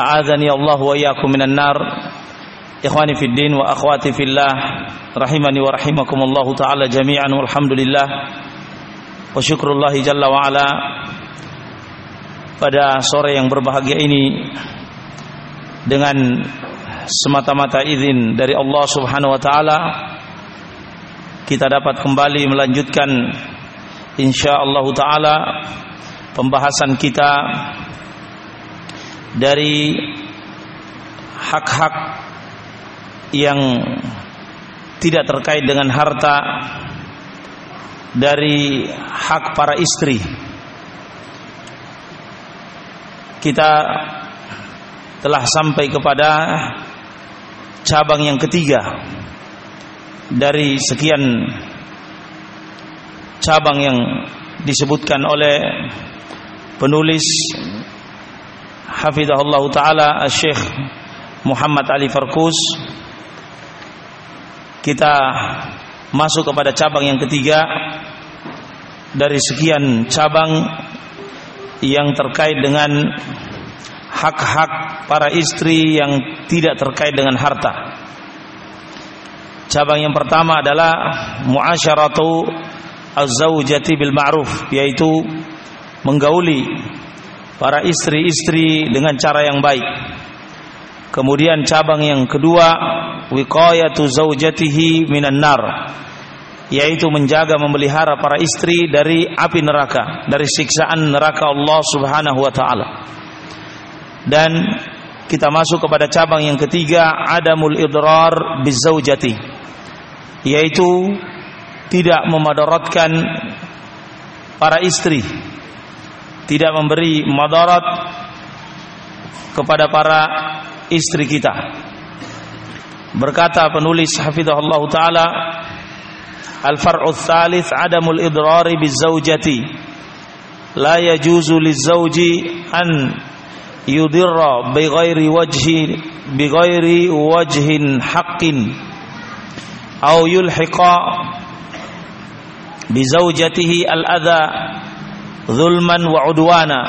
A'adzani Allah wa iyyakum minan nar. Ikhwani fid din wa akhwati fillah, rahimani wa rahimakumullah taala jami'an walhamdulillah. Wa syukrullah jalla wa ala pada sore yang berbahagia ini dengan semata-mata izin dari Allah Subhanahu wa taala kita dapat kembali melanjutkan insyaallah taala pembahasan kita dari hak-hak yang tidak terkait dengan harta dari hak para istri. Kita telah sampai kepada cabang yang ketiga dari sekian cabang yang disebutkan oleh penulis hafizahullah taala Syekh Muhammad Ali Farkus kita masuk kepada cabang yang ketiga dari sekian cabang yang terkait dengan hak-hak para istri yang tidak terkait dengan harta. Cabang yang pertama adalah muasyaratu az-zaujati bil ma'ruf yaitu menggauli para istri-istri dengan cara yang baik. Kemudian cabang yang kedua wiqayatu zaujatihi minan nar yaitu menjaga memelihara para istri dari api neraka, dari siksaan neraka Allah Subhanahu wa taala. Dan kita masuk kepada cabang yang ketiga adamul idrar bizaujati yaitu tidak memadaratkan para istri tidak memberi madarat kepada para istri kita. Berkata penulis hafizahullah taala Al-far'u tsalits adamul idrari bizaujati la yajuzu lizauji an yudirra bighairi wajhi bighairi wajhin haqqin aw yulhiqa bizaujatihi al-adha ظلما وعدوانا.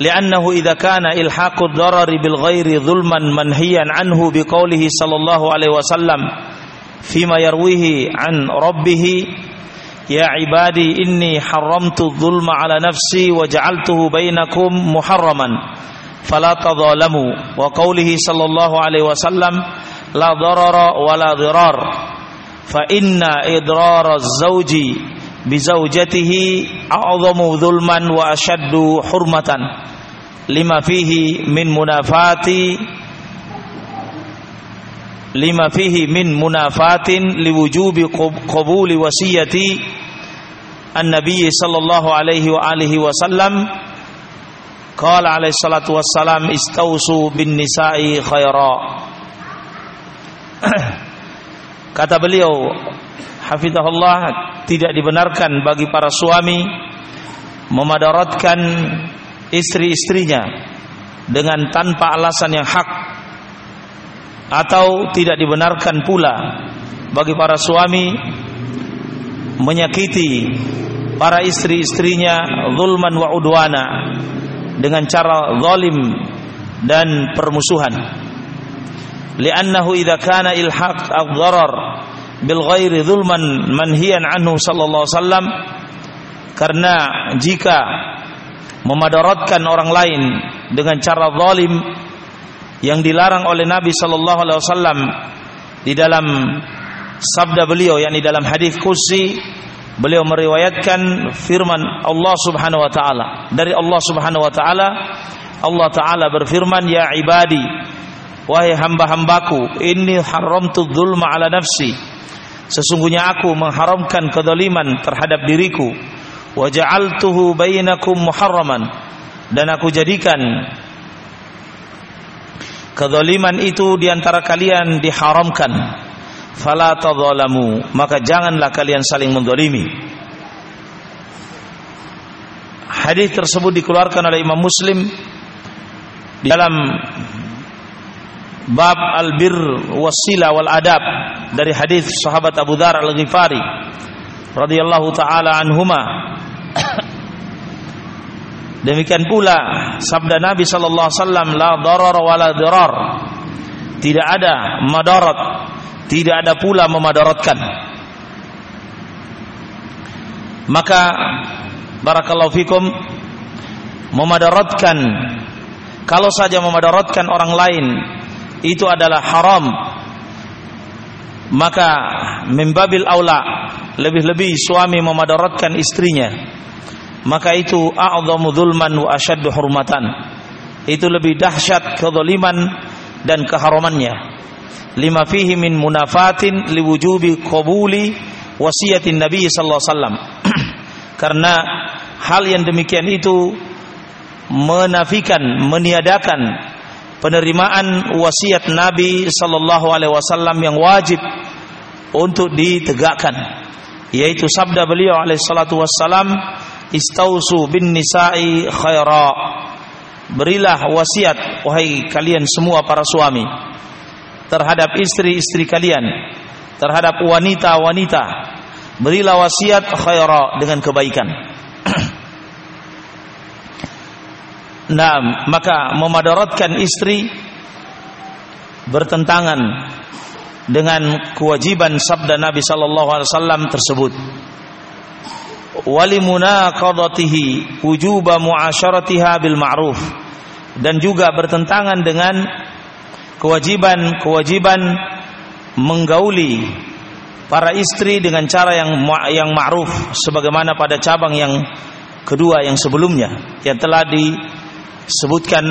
لأنه إذا كان إلحاق الضرر بالغير ظلما منهيا عنه بقوله صلى الله عليه وسلم فيما يرويه عن ربه يا عبادي إني حرمت الظلم على نفسي وجعلته بينكم محرما فلا تظالموا. وقوله صلى الله عليه وسلم لا ضرر ولا ضرار فإن إضرار الزوج bizaujatihi a'zamu dhulman wa ashaddu hurmatan lima fihi min munafati lima fihi min munafatin liwujubi qabuli wasiyati an-nabiy sallallahu alaihi wa alihi wasallam qala alaihi salatu wassalam istausu bin nisa'i khaira kata beliau hafizahullah tidak dibenarkan bagi para suami memadaratkan istri-istrinya dengan tanpa alasan yang hak atau tidak dibenarkan pula bagi para suami menyakiti para istri-istrinya zulman wa udwana dengan cara zalim dan permusuhan. Li'annahu idza kana ilhaq ad-darar bil ghairi zulman manhiyan anhu sallallahu wasallam. Karena jika memadaratkan orang lain dengan cara zalim yang dilarang oleh Nabi sallallahu alaihi wasallam di dalam sabda beliau yakni dalam hadis kursi beliau meriwayatkan firman Allah Subhanahu wa taala. Dari Allah Subhanahu wa taala Allah taala berfirman ya ibadi wahai hamba-hambaku inni haramtu dzulma ala nafsi sesungguhnya aku mengharamkan kedoliman terhadap diriku wa ja'altuhu bainakum muharraman dan aku jadikan Kedoliman itu di antara kalian diharamkan. Fala tadzalamu, maka janganlah kalian saling mendolimi. Hadis tersebut dikeluarkan oleh Imam Muslim di dalam bab al-bir wasila wal adab dari hadis sahabat Abu Dzar al-Ghifari radhiyallahu taala anhuma Demikian pula sabda Nabi sallallahu alaihi wasallam la darar wala dirar. Tidak ada madarat, tidak ada pula memadaratkan. Maka barakallahu fikum memadaratkan kalau saja memadaratkan orang lain itu adalah haram. Maka membabil aula lebih-lebih suami memadaratkan istrinya. Maka itu a'dhamu dzulman wa ashaddu hurmatan. Itu lebih dahsyat kezaliman dan keharamannya. Lima fihi min munafatin liwujubi qabuli wasiyatin nabi sallallahu alaihi wasallam. Karena hal yang demikian itu menafikan meniadakan penerimaan wasiat Nabi sallallahu alaihi wasallam yang wajib untuk ditegakkan yaitu sabda beliau alaihi salatu istausu bin nisa'i khaira. Berilah wasiat wahai kalian semua para suami terhadap istri-istri kalian terhadap wanita-wanita. Berilah wasiat khaira dengan kebaikan Nah, maka memadaratkan istri bertentangan dengan kewajiban sabda Nabi sallallahu alaihi wasallam tersebut. Walimunaqadatihi wujuba muasyaratiha bil ma'ruf. Dan juga bertentangan dengan kewajiban-kewajiban menggauli para istri dengan cara yang yang ma'ruf sebagaimana pada cabang yang kedua yang sebelumnya yang telah disebutkan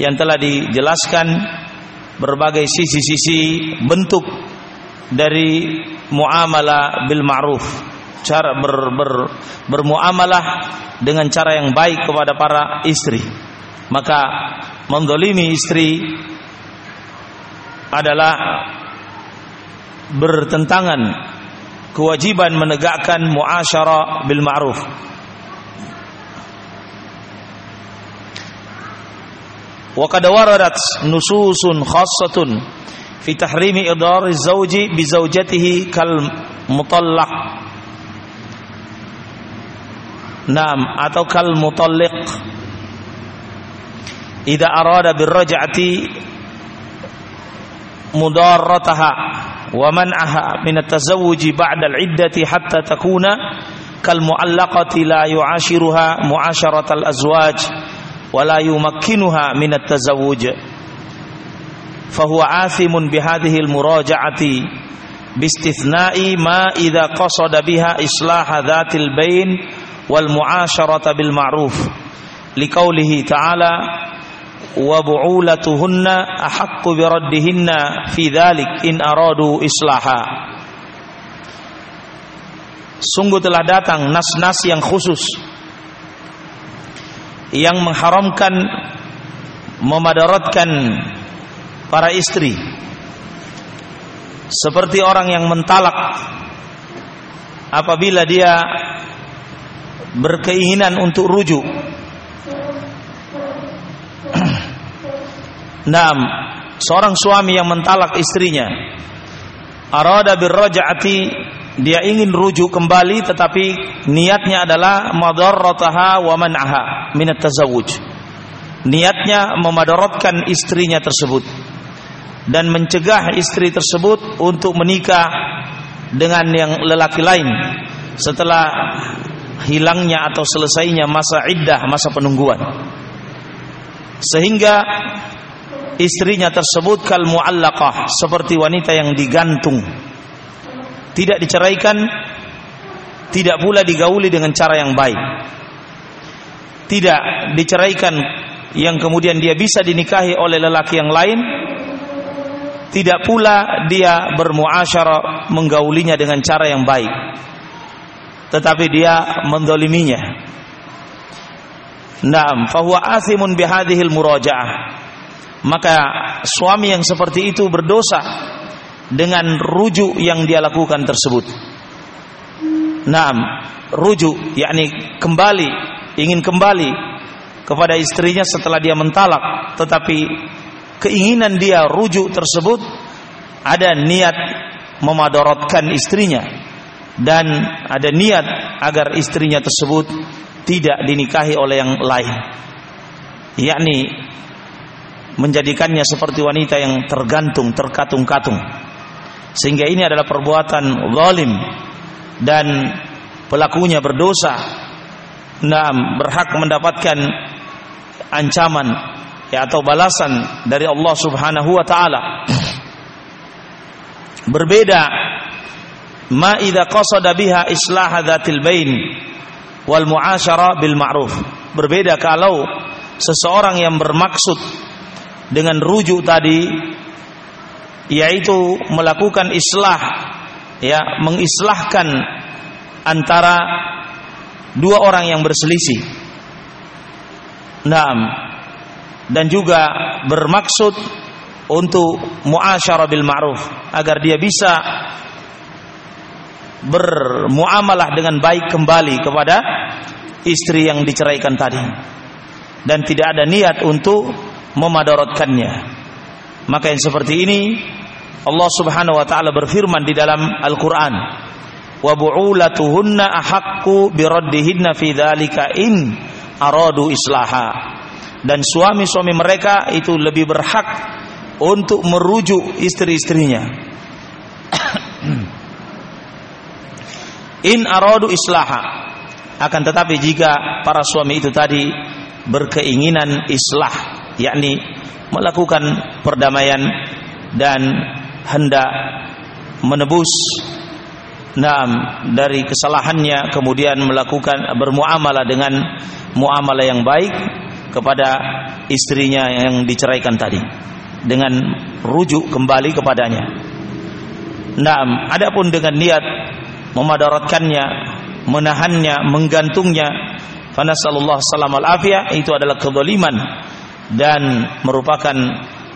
yang telah dijelaskan berbagai sisi-sisi bentuk dari muamalah bil ma'ruf. Cara ber, ber, bermuamalah dengan cara yang baik kepada para istri. Maka mendolimi istri adalah bertentangan kewajiban menegakkan muasyarah bil ma'ruf wa qad waradat nususun khassatun fi tahrimi idar az-zawji bi zawjatihi kal mutallaq Naam atau kal mutalliq Idza arada birraj'ati mudarrataha wa man'aha min at-tazawwuj ba'da al-iddati hatta takuna kal mu'allaqati la yu'ashiruha mu'asharat al-azwaj wa la yumakkinuha min at-tazawwuj fahuwa athimun bihadhihi al-muraja'ati باستثناء ما إذا قصد بها إصلاح ذات البين wal mu'asyarata bil ma'ruf liqaulihi ta'ala wa bu'ulatuhunna ahaqqu bi raddihinna fi dhalik in aradu islaha Sungguh telah datang nas-nas yang khusus yang mengharamkan memadaratkan para istri seperti orang yang mentalak apabila dia berkeinginan untuk rujuk. Naam, seorang suami yang mentalak istrinya arada birraj'ati dia ingin rujuk kembali tetapi niatnya adalah madarrataha wa man'aha min tazawuj niatnya memadaratkan istrinya tersebut dan mencegah istri tersebut untuk menikah dengan yang lelaki lain setelah hilangnya atau selesainya masa iddah, masa penungguan. Sehingga istrinya tersebut kal muallaqah seperti wanita yang digantung tidak diceraikan tidak pula digauli dengan cara yang baik. Tidak diceraikan yang kemudian dia bisa dinikahi oleh lelaki yang lain. Tidak pula dia bermuasyarah menggaulinya dengan cara yang baik. Tetapi dia mendoliminya. Naam, fahuwa athimun bihadhil murajaah. Maka suami yang seperti itu berdosa dengan rujuk yang dia lakukan tersebut. Naam, rujuk yakni kembali, ingin kembali kepada istrinya setelah dia mentalak, tetapi keinginan dia rujuk tersebut ada niat memadorotkan istrinya. Dan ada niat agar istrinya tersebut tidak dinikahi oleh yang lain. Yakni menjadikannya seperti wanita yang tergantung terkatung-katung sehingga ini adalah perbuatan zalim. Dan pelakunya berdosa. Nah berhak mendapatkan ancaman ya atau balasan dari Allah Subhanahu wa taala. Berbeda ma idza qasada biha islah dzatil bain wal muasyara bil ma'ruf. Berbeda kalau seseorang yang bermaksud dengan rujuk tadi yaitu melakukan islah ya mengislahkan antara dua orang yang berselisih. Naam. Dan juga bermaksud untuk muasyarah bil ma'ruf agar dia bisa bermuamalah dengan baik kembali kepada istri yang diceraikan tadi dan tidak ada niat untuk memadaratkannya maka yang seperti ini Allah Subhanahu wa taala berfirman di dalam Al-Qur'an wa bu'ulatuhunna ahaqqu biraddihinna fi dzalika in aradu islaha. Dan suami-suami mereka itu lebih berhak untuk merujuk istri-istrinya. In aradu islaha. Akan tetapi jika para suami itu tadi berkeinginan islah yakni melakukan perdamaian dan hendak menebus Naam dari kesalahannya kemudian melakukan bermuamalah dengan muamalah yang baik kepada istrinya yang diceraikan tadi dengan rujuk kembali kepadanya. Naam, adapun dengan niat memadaratkannya, menahannya, menggantungnya. Fanasallallahu salam al afiyah itu adalah kedoliman dan merupakan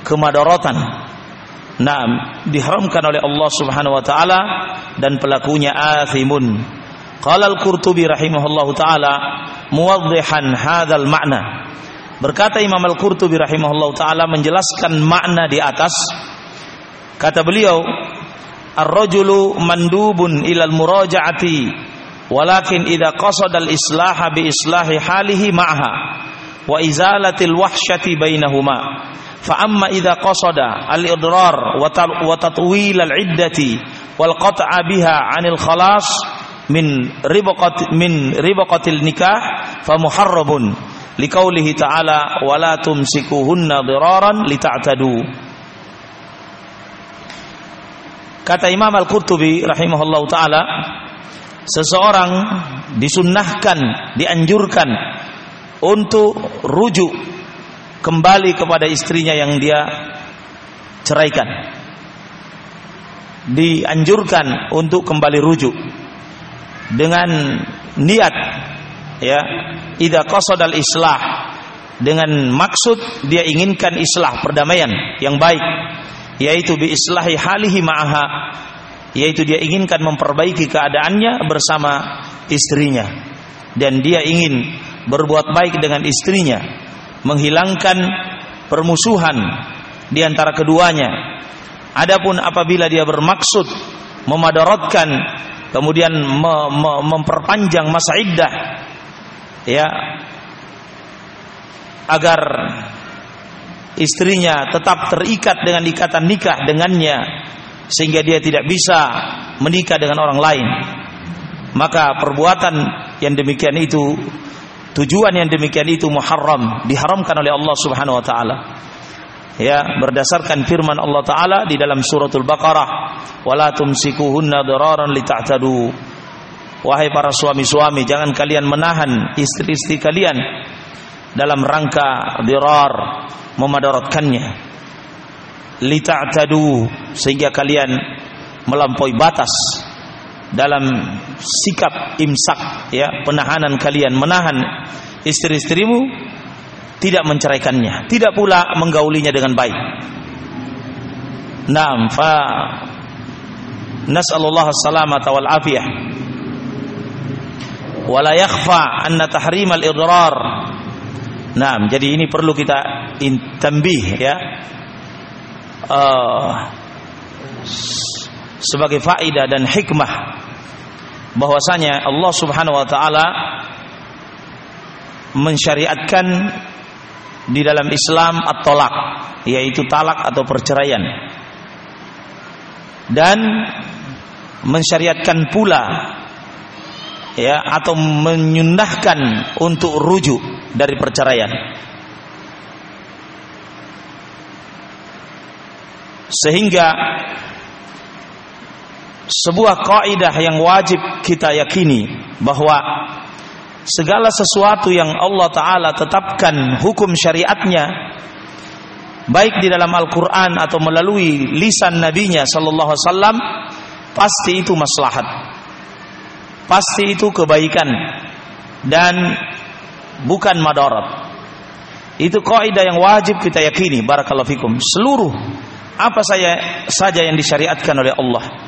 kemadaratan. Naam, diharamkan oleh Allah Subhanahu wa taala dan pelakunya athimun. Qala al-Qurtubi rahimahullahu taala muwaddihan hadzal ma'na. Berkata Imam Al-Qurtubi rahimahullahu taala menjelaskan makna di atas kata beliau ar-rajulu mandubun ilal muraja'ati walakin idza qasada al-islaha bi islahi halihi ma'ha wa izalatil wahsyati bainahuma. Fa amma idza qasada al-idrar wa tatwil al-iddati wal qat'a biha 'anil khalas min ribaqat min ribaqatil nikah fa muharramun liqaulihi ta'ala wala tumsikuhunna diraran lita'tadu. Kata Imam Al-Qurtubi rahimahullah taala, seseorang disunnahkan, dianjurkan untuk rujuk kembali kepada istrinya yang dia ceraikan. Dianjurkan untuk kembali rujuk dengan niat ya, idza qasadal islah dengan maksud dia inginkan islah perdamaian yang baik yaitu bi islahi halihi ma'aha yaitu dia inginkan memperbaiki keadaannya bersama istrinya dan dia ingin berbuat baik dengan istrinya menghilangkan permusuhan di antara keduanya. Adapun apabila dia bermaksud memadaratkan kemudian me, me, memperpanjang masa iddah ya agar istrinya tetap terikat dengan ikatan nikah dengannya sehingga dia tidak bisa menikah dengan orang lain maka perbuatan yang demikian itu tujuan yang demikian itu muharram diharamkan oleh Allah Subhanahu wa taala. Ya berdasarkan firman Allah taala di dalam suratul Baqarah wala tumsikuhunna dararan lita'tadu wahai para suami-suami jangan kalian menahan istri-istri kalian dalam rangka dirar memadaratkannya. Lita'tadu sehingga kalian melampaui batas dalam sikap imsak ya penahanan kalian menahan istri-istrimu tidak menceraikannya, tidak pula menggaulinya dengan baik. Naam, fa nas'alullah as-salamata wal afiyah. Wala yakhfa anna tahrim al-idrar. Naam, jadi ini perlu kita tambih ya. Uh, sebagai faidah dan hikmah bahwasanya Allah Subhanahu wa taala mensyariatkan di dalam Islam at-tolak yaitu talak atau perceraian. Dan mensyariatkan pula ya atau menyundahkan untuk rujuk dari perceraian. Sehingga sebuah kaidah yang wajib kita yakini bahwa segala sesuatu yang Allah Ta'ala tetapkan hukum syariatnya baik di dalam Al-Quran atau melalui lisan nabinya Sallallahu Alaihi Wasallam pasti itu maslahat. Pasti itu kebaikan dan bukan madarat. Itu kaidah yang wajib kita yakini barakallahu fikum. Seluruh apa saya saja yang disyariatkan oleh Allah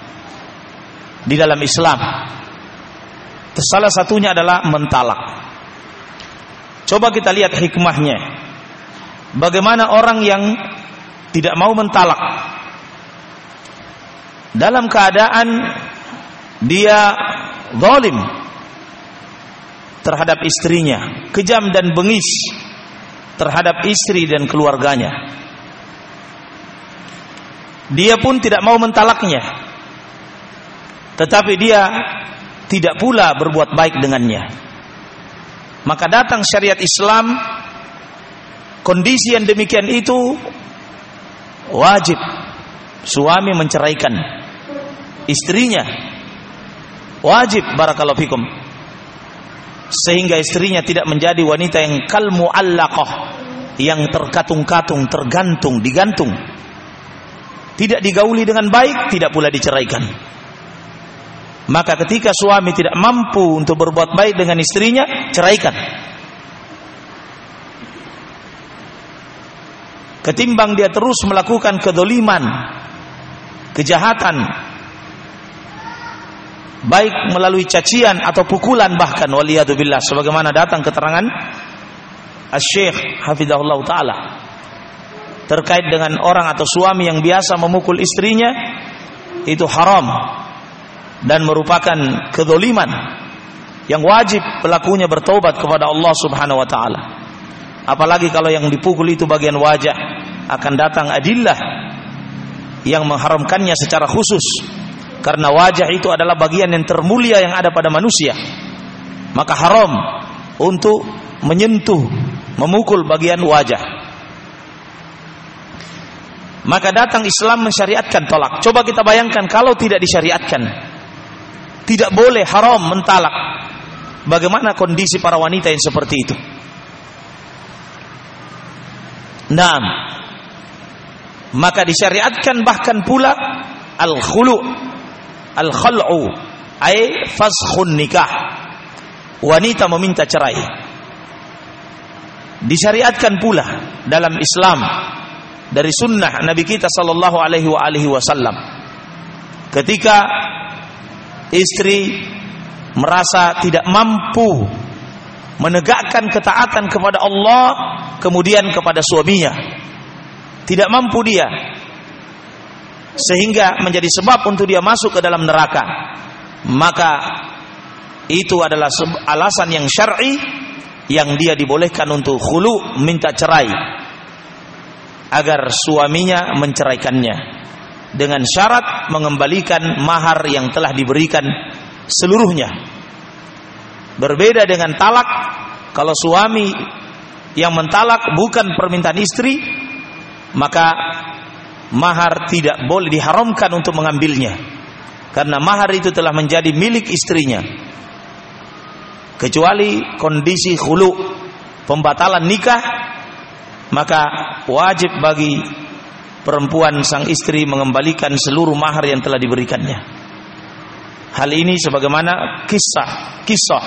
di dalam Islam Salah satunya adalah mentalak. Coba kita lihat hikmahnya. Bagaimana orang yang tidak mau mentalak dalam keadaan dia zalim terhadap istrinya, kejam dan bengis terhadap istri dan keluarganya. Dia pun tidak mau mentalaknya. Tetapi dia tidak pula berbuat baik dengannya. Maka datang syariat Islam kondisi yang demikian itu wajib suami menceraikan istrinya. Wajib barakallahu fikum. Sehingga istrinya tidak menjadi wanita yang kal muallaqah yang terkatung-katung, tergantung, digantung. Tidak digauli dengan baik, tidak pula diceraikan. Maka ketika suami tidak mampu untuk berbuat baik dengan istrinya, ceraikan. Ketimbang dia terus melakukan kedoliman, kejahatan, baik melalui cacian atau pukulan bahkan waliyadzubillah sebagaimana datang keterangan Asy-Syaikh taala terkait dengan orang atau suami yang biasa memukul istrinya itu haram dan merupakan kedoliman yang wajib pelakunya bertobat kepada Allah Subhanahu wa taala. Apalagi kalau yang dipukul itu bagian wajah akan datang adillah yang mengharamkannya secara khusus karena wajah itu adalah bagian yang termulia yang ada pada manusia. Maka haram untuk menyentuh, memukul bagian wajah. Maka datang Islam mensyariatkan tolak. Coba kita bayangkan kalau tidak disyariatkan, tidak boleh haram mentalak. Bagaimana kondisi para wanita yang seperti itu? Nah, maka disyariatkan bahkan pula al-khulu al-khal'u ay faskhun nikah. Wanita meminta cerai. Disyariatkan pula dalam Islam dari sunnah Nabi kita sallallahu alaihi wasallam. Ketika istri merasa tidak mampu menegakkan ketaatan kepada Allah kemudian kepada suaminya. Tidak mampu dia. Sehingga menjadi sebab untuk dia masuk ke dalam neraka. Maka itu adalah alasan yang syar'i yang dia dibolehkan untuk khulu minta cerai. Agar suaminya menceraikannya dengan syarat mengembalikan mahar yang telah diberikan seluruhnya. Berbeda dengan talak, kalau suami yang mentalak bukan permintaan istri, maka mahar tidak boleh diharamkan untuk mengambilnya karena mahar itu telah menjadi milik istrinya kecuali kondisi khulu pembatalan nikah maka wajib bagi perempuan sang istri mengembalikan seluruh mahar yang telah diberikannya. Hal ini sebagaimana kisah kisah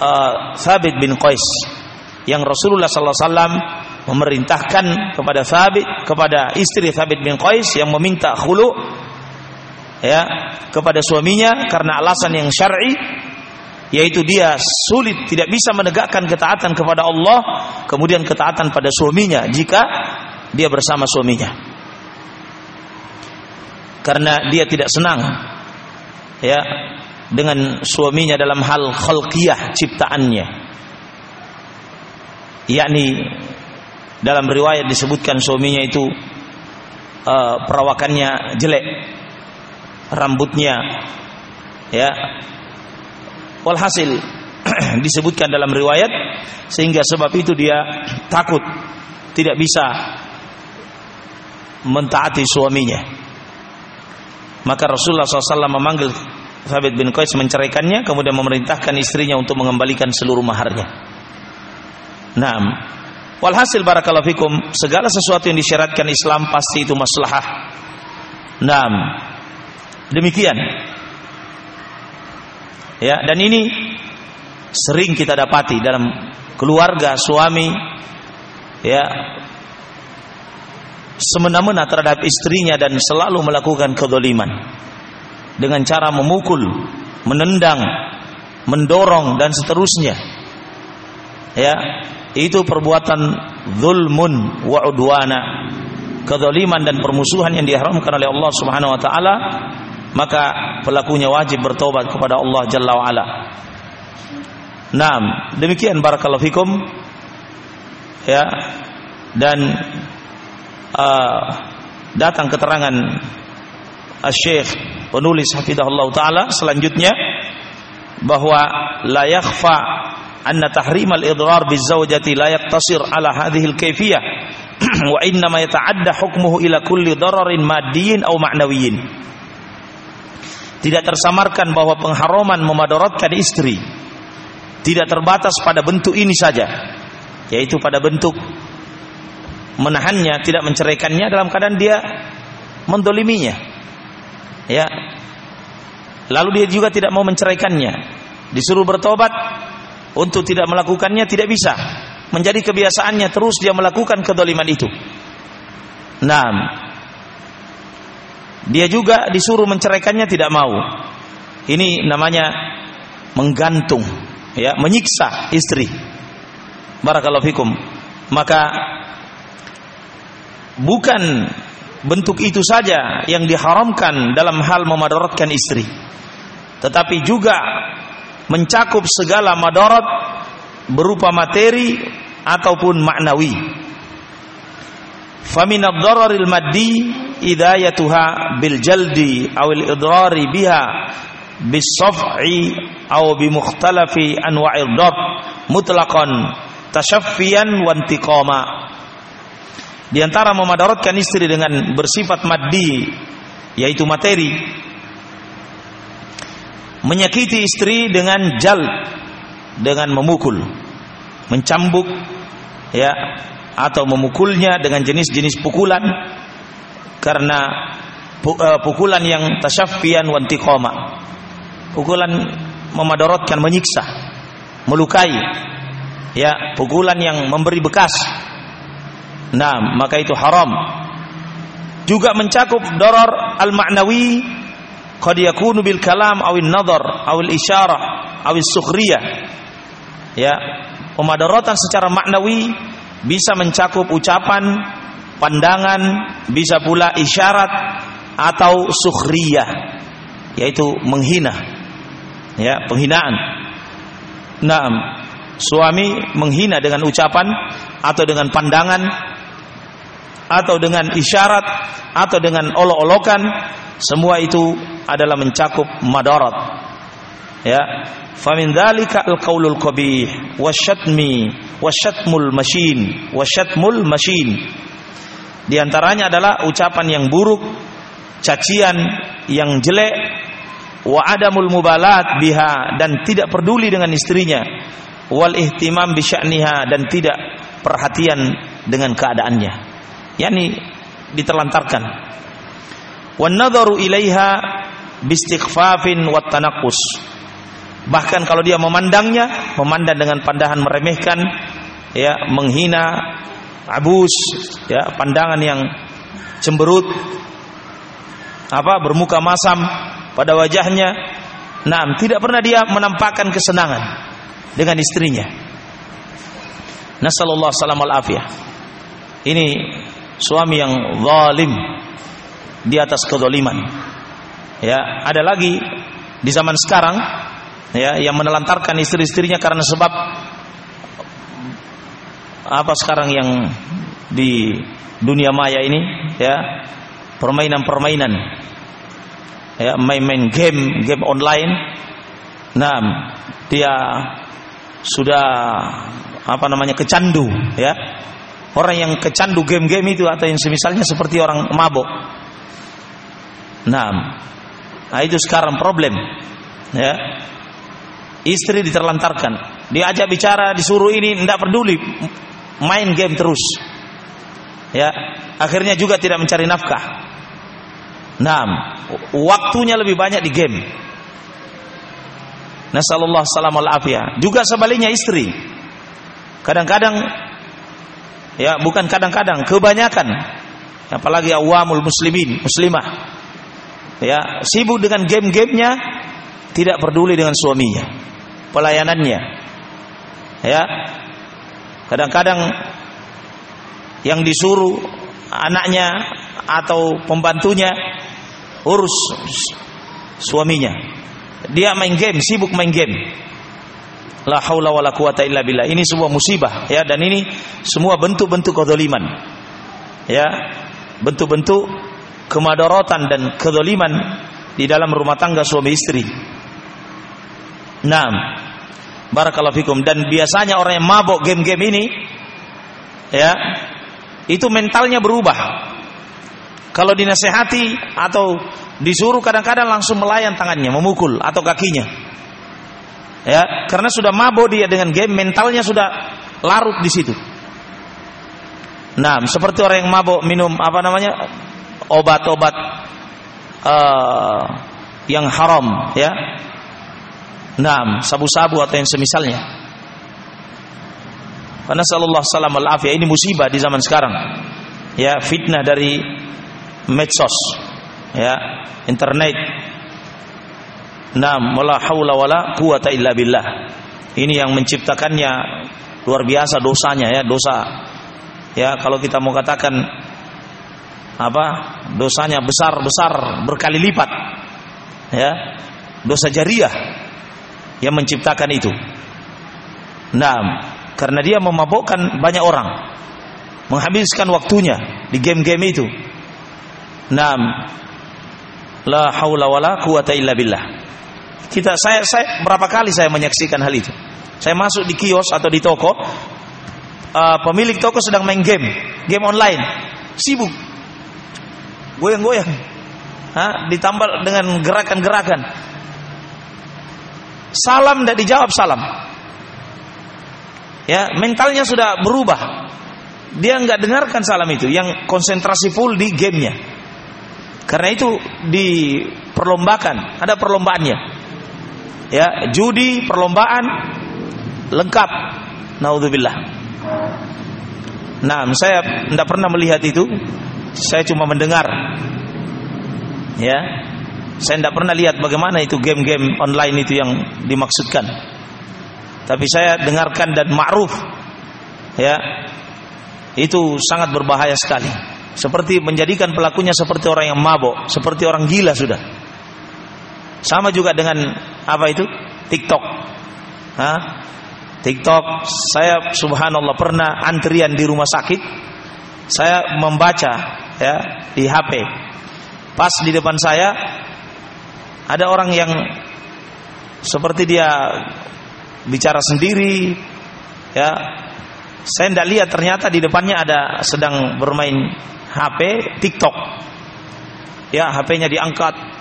uh, Thabit bin Qais yang Rasulullah sallallahu alaihi wasallam memerintahkan kepada Thabit kepada istri Thabit bin Qais yang meminta khulu ya kepada suaminya karena alasan yang syar'i yaitu dia sulit tidak bisa menegakkan ketaatan kepada Allah kemudian ketaatan pada suaminya. Jika dia bersama suaminya. Karena dia tidak senang ya dengan suaminya dalam hal khalqiyah ciptaannya. Yakni dalam riwayat disebutkan suaminya itu uh, perawakannya jelek rambutnya ya. Walhasil disebutkan dalam riwayat sehingga sebab itu dia takut tidak bisa mentaati suaminya. Maka Rasulullah SAW memanggil Thabit bin Qais menceraikannya kemudian memerintahkan istrinya untuk mengembalikan seluruh maharnya. Naam. Walhasil barakallahu fikum segala sesuatu yang disyaratkan Islam pasti itu maslahah. Naam. Demikian Ya, dan ini sering kita dapati dalam keluarga suami ya semena-mena terhadap istrinya dan selalu melakukan kedoliman dengan cara memukul, menendang, mendorong dan seterusnya. Ya, itu perbuatan zulmun wa udwana. Kedoliman dan permusuhan yang diharamkan oleh Allah Subhanahu wa taala maka pelakunya wajib bertobat kepada Allah Jalla wa ala. Naam, demikian barakallahu fikum. Ya. Dan uh, datang keterangan Syekh penulis hafizahullah taala selanjutnya bahwa la yakhfa anna tahrim al-idrar bizawjati la yaqtasir ala hadhihi al-kayfiyah wa inna ma yata'adda hukmuhu ila kulli dararin maddiyin aw ma'nawiyyin tidak tersamarkan bahwa pengharaman memadaratkan istri tidak terbatas pada bentuk ini saja, yaitu pada bentuk menahannya, tidak menceraikannya dalam keadaan dia mendoliminya. Ya. Lalu dia juga tidak mau menceraikannya. Disuruh bertobat untuk tidak melakukannya tidak bisa. Menjadi kebiasaannya terus dia melakukan kedoliman itu. Nah, dia juga disuruh menceraikannya tidak mau. Ini namanya menggantung, ya, menyiksa istri. Barakallahu fikum. Maka bukan bentuk itu saja yang diharamkan dalam hal memadaratkan istri. Tetapi juga mencakup segala madarat berupa materi ataupun maknawi. Faminad dararil maddi idayatuha bil jaldi awil idrari biha bisaf'i aw bi mukhtalafi anwa'id dab mutlaqan tashaffiyan wa intiqama di antara memadaratkan istri dengan bersifat maddi yaitu materi menyakiti istri dengan jal dengan memukul mencambuk ya atau memukulnya dengan jenis-jenis pukulan karena eh, pukulan yang tasyaffian wa intiqama. Pukulan memadaratkan menyiksa, melukai. Ya, pukulan yang memberi bekas. Nah, maka itu haram. Juga mencakup doror al-ma'nawi qad yakunu bil kalam awin nadhar awil isyarah awil sukhriyah. Ya, pemadaratan secara maknawi bisa mencakup ucapan pandangan, bisa pula isyarat atau sukhriyah yaitu menghina. Ya, penghinaan. Naam. Suami menghina dengan ucapan atau dengan pandangan atau dengan isyarat atau dengan olok-olokan semua itu adalah mencakup madarat. Ya, famin dzalika al-qaulul qabih wasyatmi wasyatmul masyin wasyatmul masyin Di antaranya adalah ucapan yang buruk, cacian yang jelek, wa adamul mubalat biha dan tidak peduli dengan istrinya, wal ihtimam bi dan tidak perhatian dengan keadaannya. Yani diterlantarkan. Wan ilaiha bistighfafin wat. Bahkan kalau dia memandangnya, memandang dengan pandangan meremehkan, ya, menghina, abus, ya, pandangan yang cemberut, apa bermuka masam pada wajahnya. Nah, tidak pernah dia menampakkan kesenangan dengan istrinya. Nasallallahu salam al afiyah. Ini suami yang zalim di atas kedoliman. Ya, ada lagi di zaman sekarang ya yang menelantarkan istri-istrinya karena sebab apa sekarang yang di dunia maya ini ya permainan-permainan ya main-main game game online nah dia sudah apa namanya kecandu ya orang yang kecandu game-game itu atau yang semisalnya seperti orang mabuk nah, nah itu sekarang problem. Ya. Istri diterlantarkan. Diajak bicara disuruh ini tidak peduli. Main game terus. Ya. Akhirnya juga tidak mencari nafkah. Nah waktunya lebih banyak di game. Nasallallahu salam al afiyah. Juga sebaliknya istri. Kadang-kadang ya bukan kadang-kadang kebanyakan apalagi awamul muslimin muslimah ya sibuk dengan game-gamenya tidak peduli dengan suaminya pelayanannya. Ya. Kadang-kadang yang disuruh anaknya atau pembantunya urus suaminya. Dia main game, sibuk main game. La haula wala quwata illa billah. Ini sebuah musibah ya dan ini semua bentuk-bentuk kedzaliman. Ya, bentuk-bentuk kemadaratan dan kedzaliman di dalam rumah tangga suami istri. Nah, barakallahu fikum dan biasanya orang yang mabok game-game ini ya, itu mentalnya berubah. Kalau dinasehati atau disuruh kadang-kadang langsung melayan tangannya, memukul atau kakinya. Ya, karena sudah mabok dia dengan game, mentalnya sudah larut di situ. Nah, seperti orang yang mabok minum apa namanya? obat-obat uh, yang haram, ya Naam, sabu-sabu atau yang semisalnya. Karena sallallahu salam al afiyah ini musibah di zaman sekarang. Ya, fitnah dari medsos. Ya, internet. Naam, wala haula wala quwata illa billah. Ini yang menciptakannya luar biasa dosanya ya, dosa. Ya, kalau kita mau katakan apa? Dosanya besar-besar berkali lipat. Ya. Dosa jariah yang menciptakan itu. Nah, karena dia memabukkan banyak orang, menghabiskan waktunya di game-game itu. Nah, la haula wala quwata illa billah. Kita saya saya berapa kali saya menyaksikan hal itu. Saya masuk di kios atau di toko, uh, pemilik toko sedang main game, game online, sibuk, goyang-goyang, ditambah dengan gerakan-gerakan Salam tidak dijawab salam. Ya, mentalnya sudah berubah. Dia nggak dengarkan salam itu, yang konsentrasi full di gamenya. Karena itu diperlombakan, ada perlombaannya. Ya, judi, perlombaan lengkap. Naudzubillah. Nah, saya tidak pernah melihat itu. Saya cuma mendengar. Ya, saya tidak pernah lihat bagaimana itu game-game online itu yang dimaksudkan. Tapi saya dengarkan dan ma'ruf ya itu sangat berbahaya sekali. Seperti menjadikan pelakunya seperti orang yang mabok, seperti orang gila sudah. Sama juga dengan apa itu? TikTok. Hah? TikTok, saya subhanallah pernah antrian di rumah sakit. Saya membaca ya di HP. Pas di depan saya ada orang yang seperti dia bicara sendiri, ya. Saya tidak lihat ternyata di depannya ada sedang bermain HP TikTok. Ya, HP-nya diangkat.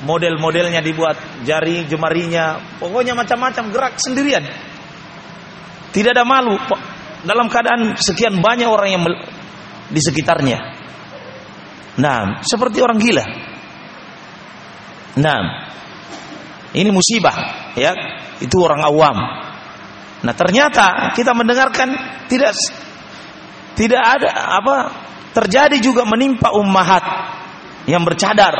Model-modelnya dibuat, jari jemarinya, pokoknya macam-macam gerak sendirian. Tidak ada malu dalam keadaan sekian banyak orang yang di sekitarnya. Nah, seperti orang gila. Nah, ini musibah, ya. Itu orang awam. Nah, ternyata kita mendengarkan tidak tidak ada apa terjadi juga menimpa ummahat yang bercadar.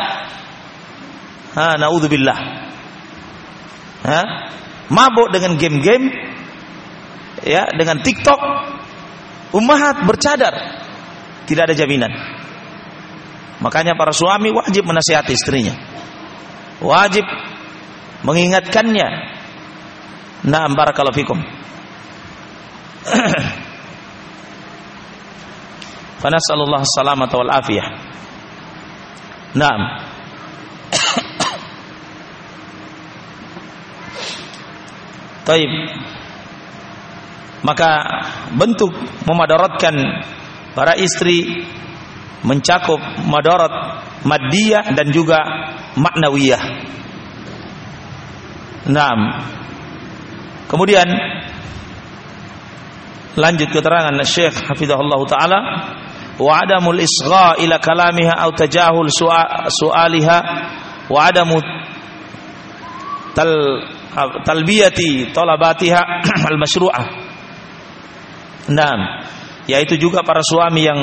Ha, naudzubillah. Ha? Mabuk dengan game-game ya, dengan TikTok ummahat bercadar. Tidak ada jaminan. Makanya para suami wajib menasihati istrinya. Wajib mengingatkannya. Na'am barakallahu fikum. Fanasallallahu salamata wal afiyah. Naam. Taib. Maka bentuk memadaratkan para istri mencakup madarat madiyah dan juga maknawiyah. Naam. Kemudian lanjut keterangan Syekh Hafizahullah taala wa adamul isgha ila kalamiha atau tajahul su'aliha wa adamu tal talbiyati talabatiha al-masyru'ah. Nah, yaitu juga para suami yang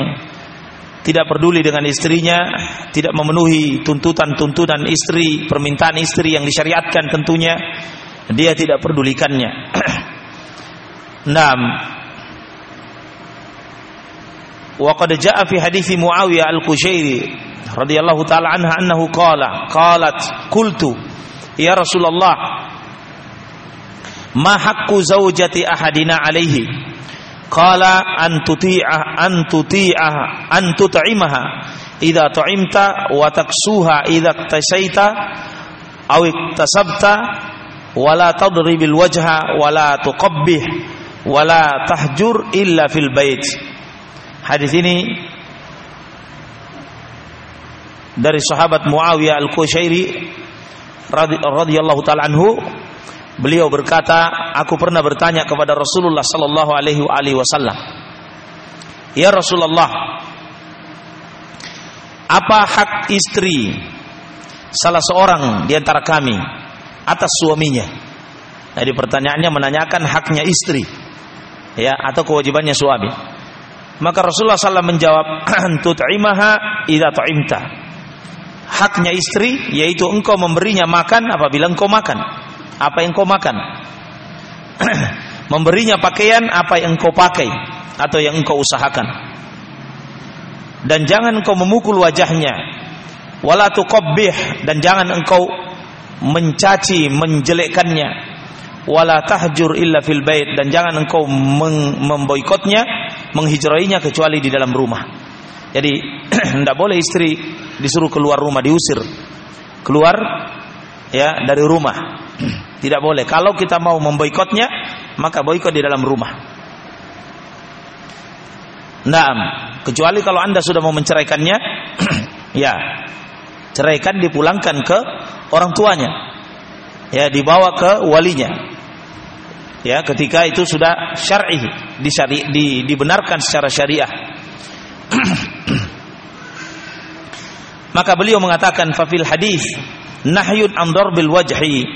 tidak peduli dengan istrinya, tidak memenuhi tuntutan-tuntutan istri, permintaan istri yang disyariatkan tentunya, dia tidak pedulikannya. Naam. Wa qad fi hadis Muawiyah al-Qushairi radhiyallahu taala anha annahu qala qalat qultu ya Rasulullah ma haqqu zaujati ahadina alaihi? Qala an tuti'ah an tuti'ah an tut'imaha. Idza ta'imta wa taksuha idza tasaita aw iktasabta wala tadribil wajha wala tuqabbih wala tahjur illa fil bait hadis ini dari sahabat Muawiyah al-Qushairi radhiyallahu taala anhu beliau berkata aku pernah bertanya kepada Rasulullah sallallahu alaihi wasallam Ya Rasulullah apa hak istri salah seorang di antara kami atas suaminya jadi pertanyaannya menanyakan haknya istri ya atau kewajibannya suami maka Rasulullah SAW menjawab, "Tut'imaha idza ta'imta." Haknya istri yaitu engkau memberinya makan apabila engkau makan. Apa yang engkau makan? memberinya pakaian apa yang engkau pakai atau yang engkau usahakan. Dan jangan engkau memukul wajahnya. Wala tuqabbih dan jangan engkau mencaci, menjelekkannya. Wala tahjur illa fil bait dan jangan engkau memboikotnya menghijrainya kecuali di dalam rumah. Jadi tidak boleh istri disuruh keluar rumah diusir. Keluar ya dari rumah. Tidak boleh. Kalau kita mau memboikotnya, maka boikot di dalam rumah. Nah, kecuali kalau Anda sudah mau menceraikannya, ya. Ceraikan dipulangkan ke orang tuanya. Ya, dibawa ke walinya ya ketika itu sudah syar'i disyari, di, dibenarkan secara syariah maka beliau mengatakan fafil hadis nahyun an darbil wajhi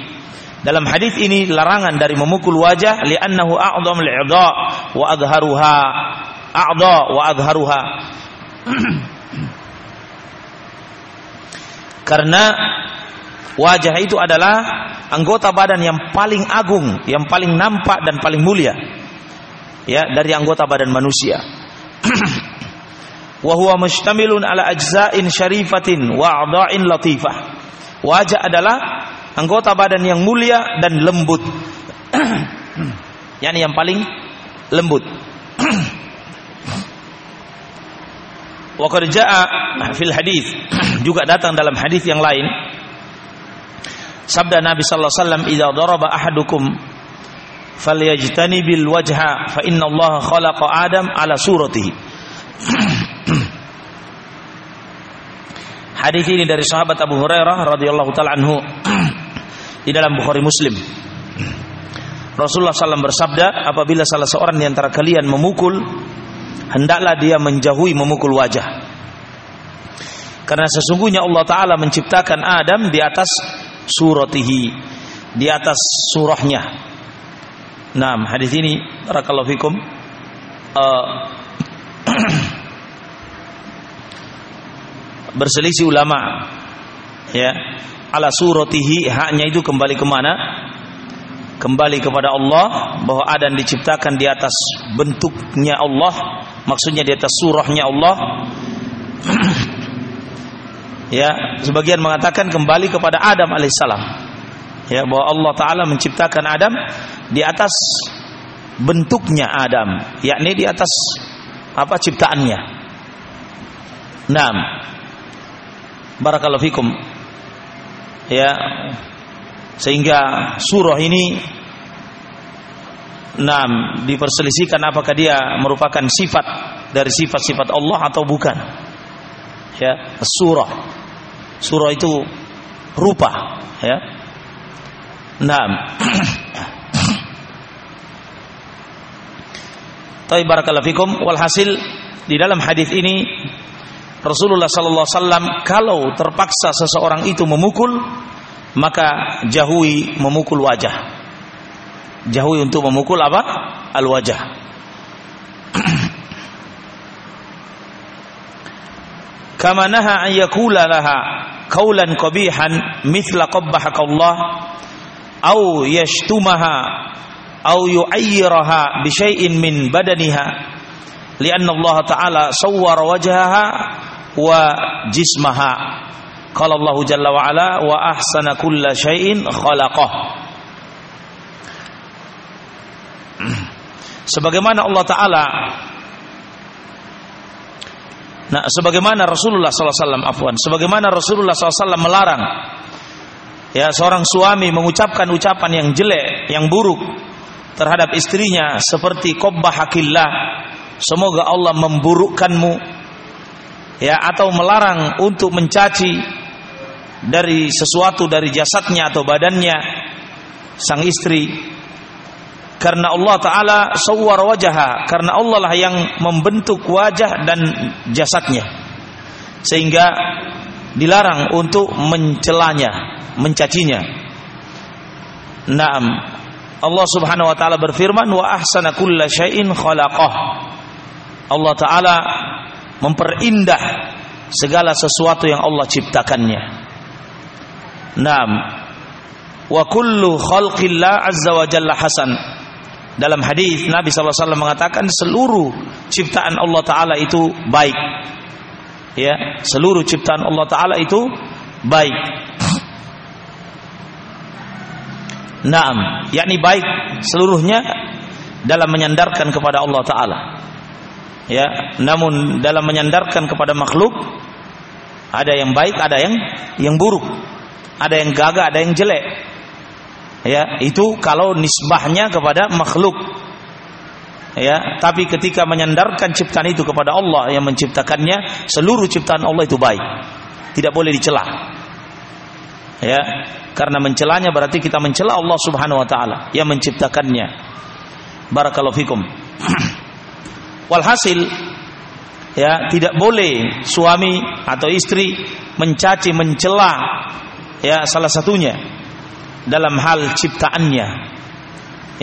dalam hadis ini larangan dari memukul wajah li'annahu a'dham li'dha wa adharuha a'dha wa adharuha karena wajah itu adalah anggota badan yang paling agung, yang paling nampak dan paling mulia. Ya, dari anggota badan manusia. wa huwa mustamilun ala ajza'in syarifatin wa a'dha'in latifah. Wajah adalah anggota badan yang mulia dan lembut. yani yang paling lembut. Wa qad fil hadis juga datang dalam hadis yang lain Sabda Nabi sallallahu alaihi wasallam, "Idza daraba ahadukum falyajtani bil wajha fa inna Allah khalaqa Adam ala suratihi." Hadis ini dari sahabat Abu Hurairah radhiyallahu taala anhu di dalam Bukhari Muslim. Rasulullah SAW bersabda, apabila salah seorang di antara kalian memukul, hendaklah dia menjauhi memukul wajah. Karena sesungguhnya Allah Ta'ala menciptakan Adam di atas suratihi, di atas surahnya. Nah, hadis ini, barakallahu fikum, uh, berselisih ulama ya ala suratihi haknya itu kembali ke mana kembali kepada Allah bahwa Adam diciptakan di atas bentuknya Allah maksudnya di atas surahnya Allah. Ya sebagian mengatakan kembali kepada Adam alaihissalam. Ya bahwa Allah taala menciptakan Adam di atas bentuknya Adam yakni di atas apa ciptaannya. Nah barakallahu fikum ya sehingga surah ini Nam diperselisihkan apakah dia merupakan sifat dari sifat-sifat Allah atau bukan. Ya, surah. Surah itu rupa, ya. Nam. Tapi barakallahu fikum walhasil di dalam hadis ini Rasulullah sallallahu alaihi kalau terpaksa seseorang itu memukul maka jauhi memukul wajah. Jauhi untuk memukul apa? Al wajah. Kama naha an yakula laha qawlan qabihan mithla qabbahakallah au yashtumaha au yu'ayyiraha bi syai'in min badaniha lianna Allah taala sawwara wajhaha wa jismaha qala Allah jalla wa ala wa ahsana kulla syai'in khalaqah. Sebagaimana Allah taala Nah, sebagaimana Rasulullah SAW, afwan, sebagaimana Rasulullah SAW melarang ya seorang suami mengucapkan ucapan yang jelek, yang buruk terhadap istrinya seperti qabbahakillah, semoga Allah memburukkanmu, ya atau melarang untuk mencaci dari sesuatu dari jasadnya atau badannya sang istri karena Allah taala sawwar wajaha karena Allah lah yang membentuk wajah dan jasadnya sehingga dilarang untuk mencelanya mencacinya. Naam. Allah Subhanahu wa taala berfirman wa ahsana kulla syai'in khalaqah. Allah taala memperindah segala sesuatu yang Allah ciptakannya Naam wa kullu khalqillah azza wa jalla hasan dalam hadis Nabi SAW mengatakan seluruh ciptaan Allah Taala itu baik. Ya, seluruh ciptaan Allah Taala itu baik. Naam, yakni baik seluruhnya dalam menyandarkan kepada Allah Taala. Ya, namun dalam menyandarkan kepada makhluk ada yang baik, ada yang yang buruk. Ada yang gagah, ada yang jelek. Ya itu kalau nisbahnya kepada makhluk. Ya tapi ketika menyandarkan ciptaan itu kepada Allah yang menciptakannya seluruh ciptaan Allah itu baik. Tidak boleh dicela. Ya karena mencelanya berarti kita mencela Allah Subhanahu wa taala yang menciptakannya. Barakallahu fikum. Walhasil ya tidak boleh suami atau istri mencaci mencela ya salah satunya dalam hal ciptaannya.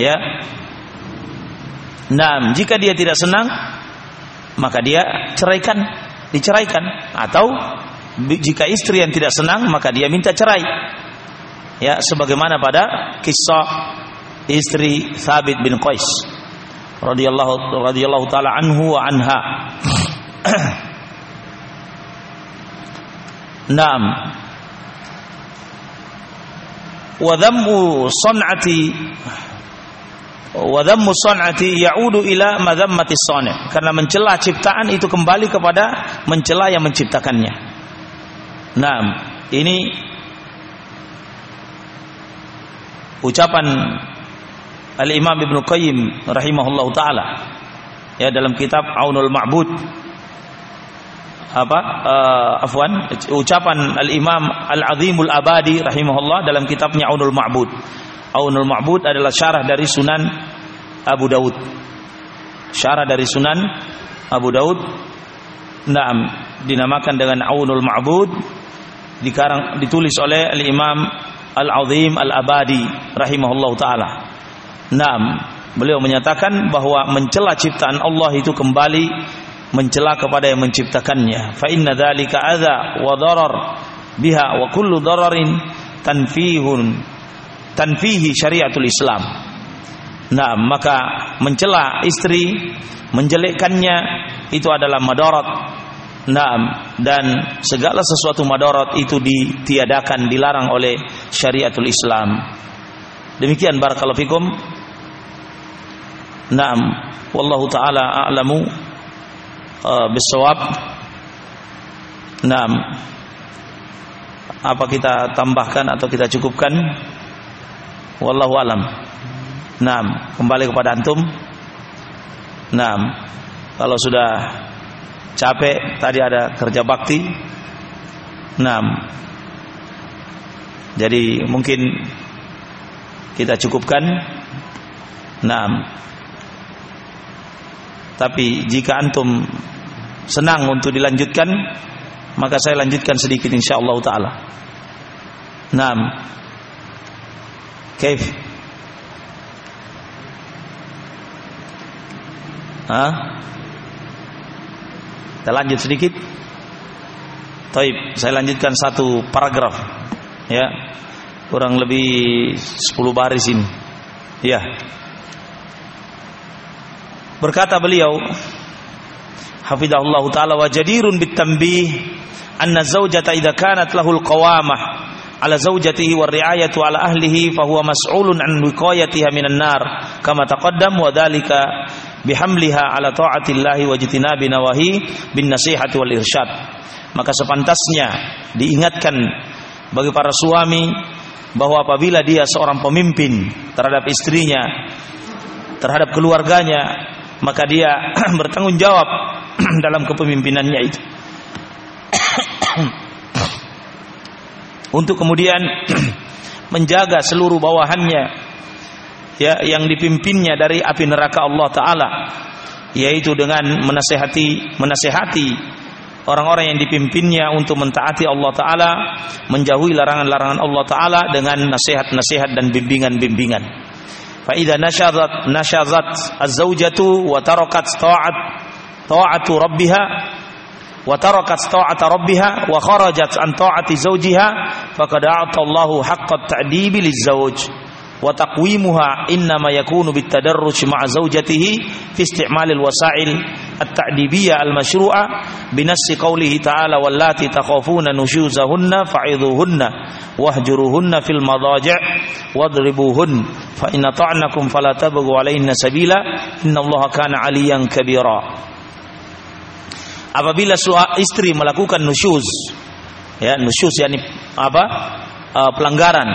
Ya. Nah, jika dia tidak senang, maka dia ceraikan, diceraikan atau jika istri yang tidak senang, maka dia minta cerai. Ya, sebagaimana pada kisah istri Thabit bin Qais radhiyallahu radhiyallahu taala anhu wa anha. Naam, wa dhammu san'ati wa dhammu san'ati ya'udu ila madhammati sani' karena mencela ciptaan itu kembali kepada mencela yang menciptakannya. Nah, ini ucapan Al-Imam Ibnu Qayyim rahimahullahu taala. Ya dalam kitab Aunul Ma'bud apa uh, afwan ucapan al-Imam Al-Azimul Abadi rahimahullah dalam kitabnya Aunul Ma'bud. Aunul Ma'bud adalah syarah dari Sunan Abu Daud. Syarah dari Sunan Abu Daud. Naam, dinamakan dengan Aunul Ma'bud dikarang ditulis oleh al-Imam Al-Azim Al-Abadi rahimahullah taala. Naam, beliau menyatakan bahwa mencela ciptaan Allah itu kembali mencela kepada yang menciptakannya. Fa inna dzalika adza wa darar biha wa kullu dararin tanfihun tanfihi syariatul Islam. Nah maka mencela istri menjelekkannya itu adalah madarat. Nah dan segala sesuatu madarat itu ditiadakan dilarang oleh syariatul Islam. Demikian barakallahu fikum. Naam wallahu taala a'lamu bisawab. Naam. Apa kita tambahkan atau kita cukupkan? Wallahu alam. Naam, kembali kepada antum. Naam. Kalau sudah capek tadi ada kerja bakti. Naam. Jadi mungkin kita cukupkan. Naam. Tapi jika antum senang untuk dilanjutkan, maka saya lanjutkan sedikit insyaallah taala. Naam. Kaif? Hah? Kita lanjut sedikit. Taib, saya lanjutkan satu paragraf. Ya. Kurang lebih 10 baris ini. Ya. Berkata beliau, hafizahullah taala wa jadirun bitanbih anna zawjata idza kanat lahul qawamah ala zawjatihi wa ri'ayatu ala ahlihi fa huwa mas'ulun an wiqayatiha minan nar kama taqaddam wa dhalika bihamliha ala ta'atillahi wa jitinabi nawahi bin nasihati wal irsyad. Maka sepantasnya diingatkan bagi para suami bahwa apabila dia seorang pemimpin terhadap istrinya terhadap keluarganya maka dia bertanggung jawab dalam kepemimpinannya itu. Untuk kemudian menjaga seluruh bawahannya ya yang dipimpinnya dari api neraka Allah taala yaitu dengan menasehati menasehati orang-orang yang dipimpinnya untuk mentaati Allah taala menjauhi larangan-larangan Allah taala dengan nasihat-nasihat dan bimbingan-bimbingan fa idza nasyadat nasyazat az-zaujatu wa tarakat ta'at طاعة ربها وتركت طاعة ربها وخرجت عن طاعة زوجها فقد أعطى الله حق التعذيب للزوج وتقويمها إنما يكون بالتدرج مع زوجته في استعمال الوسائل التعذيبية المشروعة بنص قوله تعالى واللاتي تخافون نشوزهن فعظوهن واهجروهن في المضاجع واضربوهن فإن طعنكم فلا تبغوا عليهن سبيلا إن الله كان عليا كبيرا. Apabila istri melakukan nusyuz ya nusyuz yakni apa uh, pelanggaran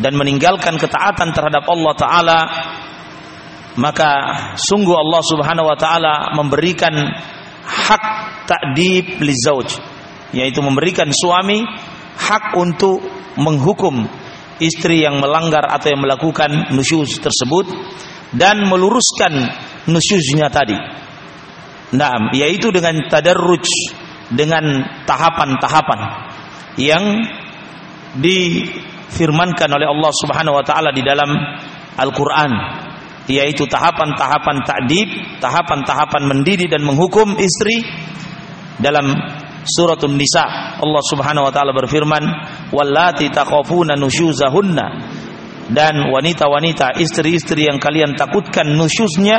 dan meninggalkan ketaatan terhadap Allah taala maka sungguh Allah Subhanahu wa taala memberikan hak ta'dib lizauj yaitu memberikan suami hak untuk menghukum istri yang melanggar atau yang melakukan nusyuz tersebut dan meluruskan nusyuznya tadi. Nah, yaitu dengan tadarruj dengan tahapan-tahapan yang difirmankan oleh Allah Subhanahu wa taala di dalam Al-Qur'an yaitu tahapan-tahapan takdib, tahapan-tahapan mendidik dan menghukum istri. Dalam suratun nisa Allah Subhanahu wa taala berfirman wallati takhafuna nusyuzahunna dan wanita-wanita istri-istri yang kalian takutkan nusyuznya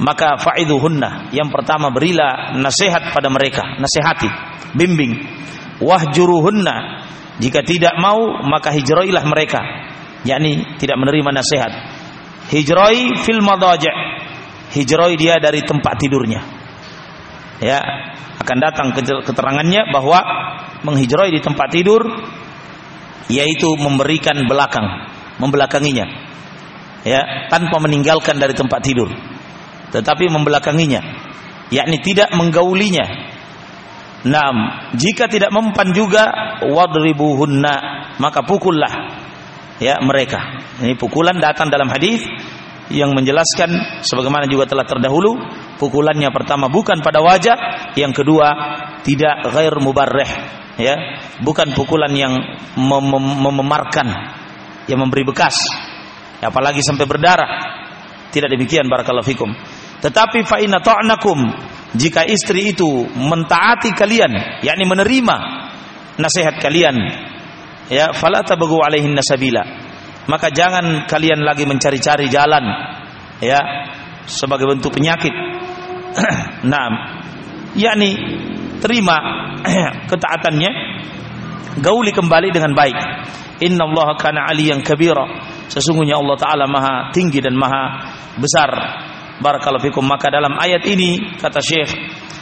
maka fa'iduhunna. Yang pertama berilah nasihat pada mereka. Nasihati bimbing. Wahjuruhunna. Jika tidak mau maka hijrailah mereka. Yakni tidak menerima nasihat. Hijrai fil madaja hijrai dia dari tempat tidurnya. Ya akan datang keterangannya bahwa menghijroi di tempat tidur yaitu memberikan belakang membelakanginya. Ya tanpa meninggalkan dari tempat tidur tetapi membelakanginya yakni tidak menggaulinya Naam, jika tidak mempan juga wadribuhunna, maka pukullah ya mereka. Ini pukulan datang dalam hadis yang menjelaskan sebagaimana juga telah terdahulu, pukulannya pertama bukan pada wajah, yang kedua tidak ghair mubarrih, ya, bukan pukulan yang mem mem memarkan, yang memberi bekas, apalagi sampai berdarah. Tidak demikian barakallahu fikum. Tetapi fa inna jika istri itu mentaati kalian yakni menerima nasihat kalian ya fala alaihin nasabila maka jangan kalian lagi mencari-cari jalan ya sebagai bentuk penyakit. Nah yakni terima ketaatannya gauli kembali dengan baik. Innallaha kana aliyan kabira. Sesungguhnya Allah taala maha tinggi dan maha besar Barakallahu fikum. Maka dalam ayat ini kata Syekh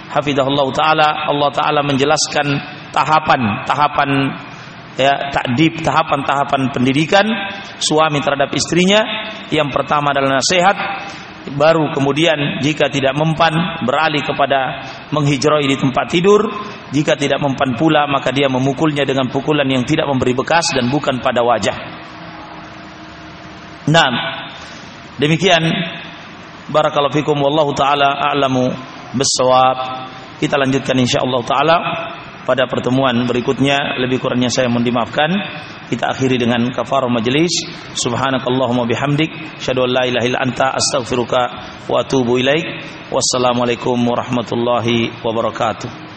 Hafidahullah taala Allah taala menjelaskan tahapan-tahapan ya takdib tahapan-tahapan pendidikan suami terhadap istrinya. Yang pertama adalah nasihat, baru kemudian jika tidak mempan beralih kepada menghijroi di tempat tidur jika tidak mempan pula maka dia memukulnya dengan pukulan yang tidak memberi bekas dan bukan pada wajah nah demikian Barakallahu fikum wallahu taala a'lamu bissawab. Kita lanjutkan insyaallah taala pada pertemuan berikutnya. Lebih kurangnya saya mohon dimaafkan. Kita akhiri dengan kafarah majelis. Subhanakallahumma bihamdik, syadu la ilaha illa anta astaghfiruka wa atubu ilaik. Wassalamualaikum warahmatullahi wabarakatuh.